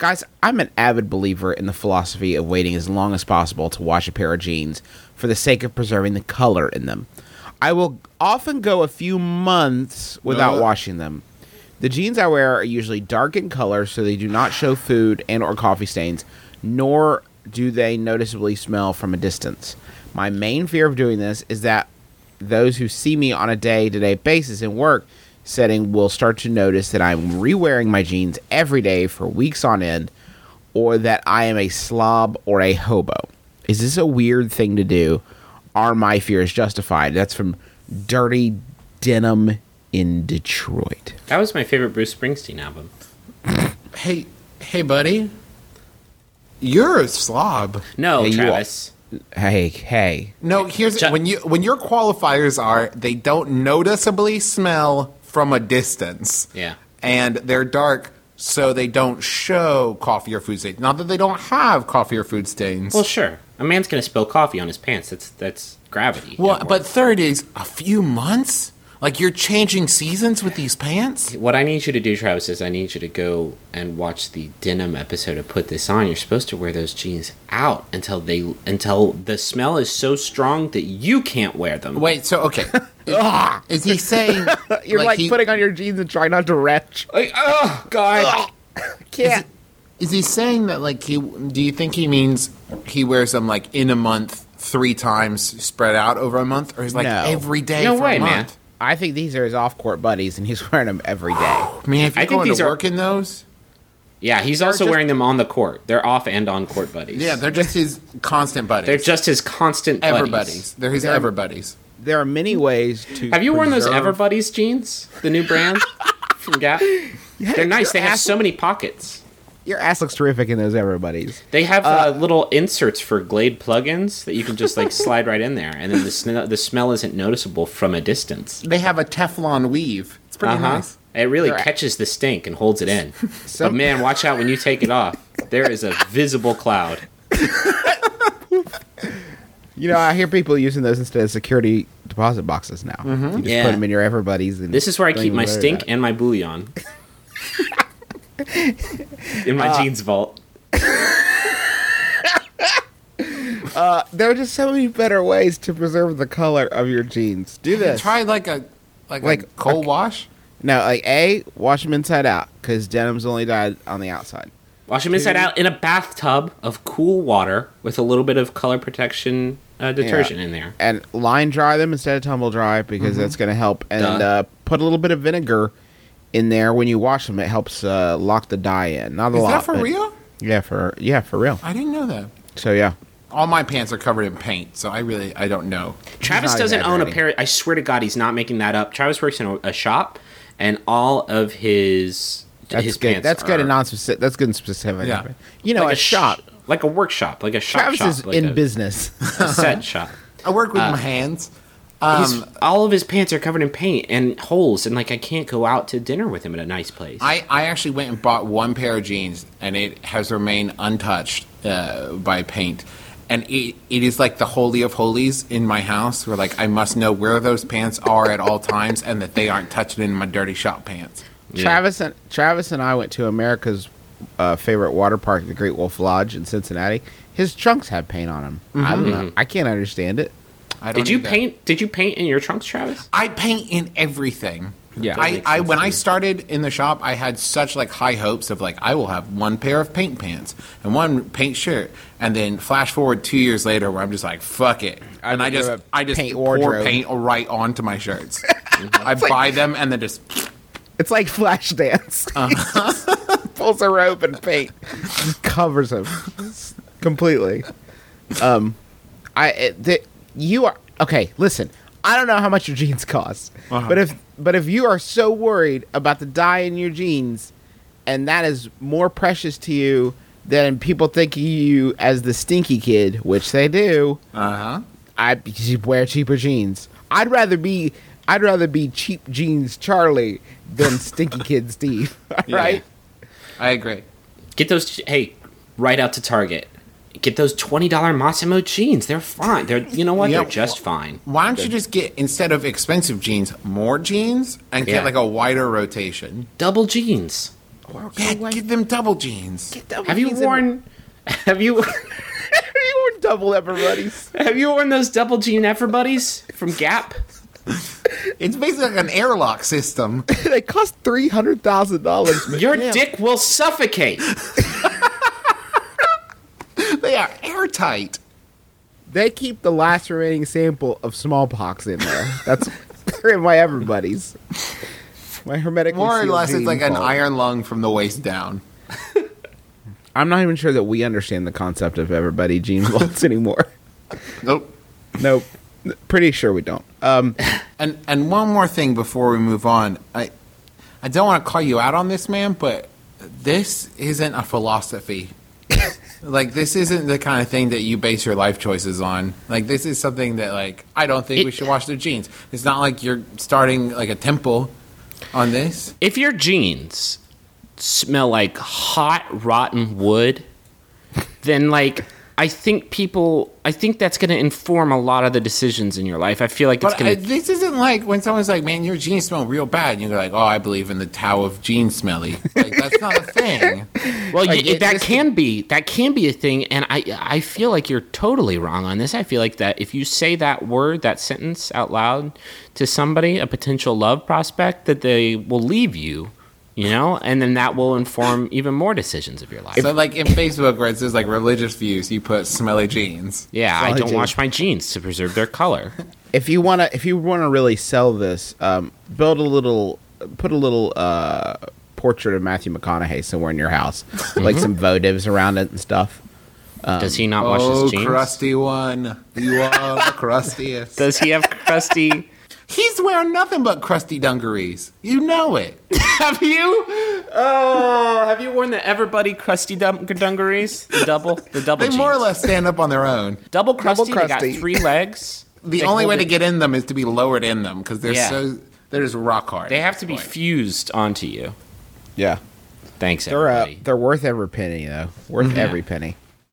guys, I'm an avid believer in the philosophy of waiting as long as possible to wash a pair of jeans for the sake of preserving the color in them. I will often go a few months without Uh. washing them. The jeans I wear are usually dark in color, so they do not show food and or coffee stains, nor do they noticeably smell from a distance. My main fear of doing this is that those who see me on a day-to-day basis in work setting will start to notice that I'm re-wearing my jeans every day for weeks on end, or that I am a slob or a hobo. Is this a weird thing to do? Are my fears justified? That's from Dirty Denim in Detroit. That was my favorite Bruce Springsteen album. Hey, hey, buddy. You're a slob. No, Hey, Travis. Hey, hey. No, here's Ju- when you when your qualifiers are they don't noticeably smell from a distance. Yeah. And they're dark so they don't show coffee or food stains. Not that they don't have coffee or food stains. Well, sure. A man's gonna spill coffee on his pants. That's that's gravity. Well, but third is a few months? Like you're changing seasons with these pants? what I need you to do, Travis, is I need you to go and watch the denim episode of Put This On. You're supposed to wear those jeans out until they until the smell is so strong that you can't wear them. Wait, so okay. Is, is he saying You're like, he- putting on your jeans and trying not to retch. Like, oh God. Can't. Is he saying that like he? Do you think he means he wears them like in a month three times spread out over a month, or is like No. every day? No for way, a man. Month? I think these are his off-court buddies, and he's wearing them every day. Man, if I you're think going these to are- work in those, Yeah, he's also just- wearing them on the court. They're off and on court buddies. yeah, they're just his constant buddies. they're just his constant ever buddies. buddies. They're his They're- ever buddies. There are many ways to. Have you worn those preserve- Ever Buddies jeans? The new brand from Gap. They're nice. They have so many pockets. Your ass looks terrific in those everybody's. They have uh, little inserts for Glade plugins that you can just like slide right in there, and then the sn- the smell isn't noticeable from a distance. They have a Teflon weave. It's pretty Uh-huh. nice. It really They're- catches the stink and holds it in. So- but man, watch out when you take it off. There is a visible cloud. You know, I hear people using those instead of security deposit boxes now. You just Yeah. put them in your Everbuddies. And This is where I keep my stink and my bouillon. In my Uh, jeans vault. There are just so many better ways to preserve the color of your jeans. Do this. Try like a like, Like, a cold okay. wash. No, like A, wash them inside out because denim's only dyed on the outside. Wash them inside out in a bathtub of cool water with a little bit of color protection uh, detergent Yeah. in there. And line dry them instead of tumble dry because that's going to help. And uh, put a little bit of vinegar in there when you wash them. It helps uh, lock the dye in. Not a lot. Is lot. that for but- real? Yeah, for yeah, for real. I didn't know that. So yeah, All my pants are covered in paint, so I really I don't know. Travis not doesn't own a exaggerating. pair. I swear to God, he's not making that up. Travis works in a, a shop, and all of his that's his good. pants That's good are and non-specific. That's good and specific. Yeah. You know, like a, shop. sh- like a workshop, like a shop Travis shop, is like in a, business. a set shop. I work Uh, with my hands. He's, all of his pants are covered in paint and holes, and like I can't go out to dinner with him at a nice place. I, I actually went and bought one pair of jeans, and it has remained untouched uh, by paint. And it, it is like the holy of holies in my house, where like I must know where those pants are at all times, and that they aren't touched in my dirty shop pants. Yeah. Travis and Travis and I went to America's uh, favorite water park, the Great Wolf Lodge in Cincinnati. His trunks have paint on them. I don't know. I can't understand it. I don't Did you either. paint? Did you paint in your trunks, Travis? I paint in everything. Yeah. I, I when to I started in the shop, I had such like high hopes of like I will have one pair of paint pants and one paint shirt, and then flash forward two years later, where I'm just like fuck it, and I I just I just paint pour wardrobe. paint right onto my shirts. I buy them and then just It's like Flashdance. Pulls a rope and paint just covers him completely. Um, I it, the, you are okay. Listen, I don't know how much your jeans cost, but if but if you are so worried about the dye in your jeans, and that is more precious to you than people think you as the stinky kid, which they do. uh huh. I wear cheaper jeans. I'd rather be I'd rather be cheap jeans Charlie than stinky kid Steve. right? I agree. Get those. Hey, right out to Target. Get those twenty dollar Mossimo jeans. They're fine. They're you know what? Yeah, They're just fine. Why don't you just get instead of expensive jeans, more jeans, and Yeah. get like a wider rotation? Double jeans. Yeah, get them double jeans. Have you worn? Have you? Have you worn double ever buddies? Have you worn those double jean ever buddies from Gap? It's basically like an airlock system. they cost three hundred thousand dollars. Your dick will suffocate. They are airtight. They keep the last remaining sample of smallpox in there. That's they're in my everybody's. My hermetic. More or less, it's like an iron lung from the waist down. I'm not even sure that we understand the concept of everybody jean vaults anymore. Nope. Nope. Pretty sure we don't. Um, And and one more thing before we move on, I I don't want to call you out on this, man, but this isn't a philosophy. like this isn't the kind of thing that you base your life choices on. Like this is something that like I don't think we should wash their jeans. It's not like you're starting like a temple on this. If your jeans smell like hot rotten wood, then like I think people I think that's going to inform a lot of the decisions in your life. I feel like it's going to uh, this isn't like when someone's like, "Man, your jeans smell real bad," and you're like, "Oh, I believe in the Tao of jeans smelly." Like that's not a thing. Well, Like, it- that can be that can be a thing, and I I feel like you're totally wrong on this. I feel like that if you say that word, that sentence out loud to somebody, a potential love prospect, that they will leave you, you know, and then that will inform even more decisions of your life. So, like in Facebook, where it says like religious views, you put smelly jeans. yeah, I don't jeans. wash my jeans to preserve their color. if you wanna, if you wanna really sell this, um, build a little, put a little uh, portrait of Matthew McConaughey somewhere in your house, like some votives around it and stuff. Does he not wash oh, his jeans? crusty one, you are the crustiest. Does he have crusty? He's wearing nothing but crusty dungarees. You know it. have you? Oh, have you worn the Everbuddy crusty dun- dungarees? The double, the double. They more or less stand up on their own. double crusty. They crusty. got three legs. The They only way hold to get in them is to be lowered in them because they're Yeah. so they're just rock hard. They have this to be point. fused onto you. Yeah, Thanks, they're uh, everybody. they're worth every penny though. Worth every penny.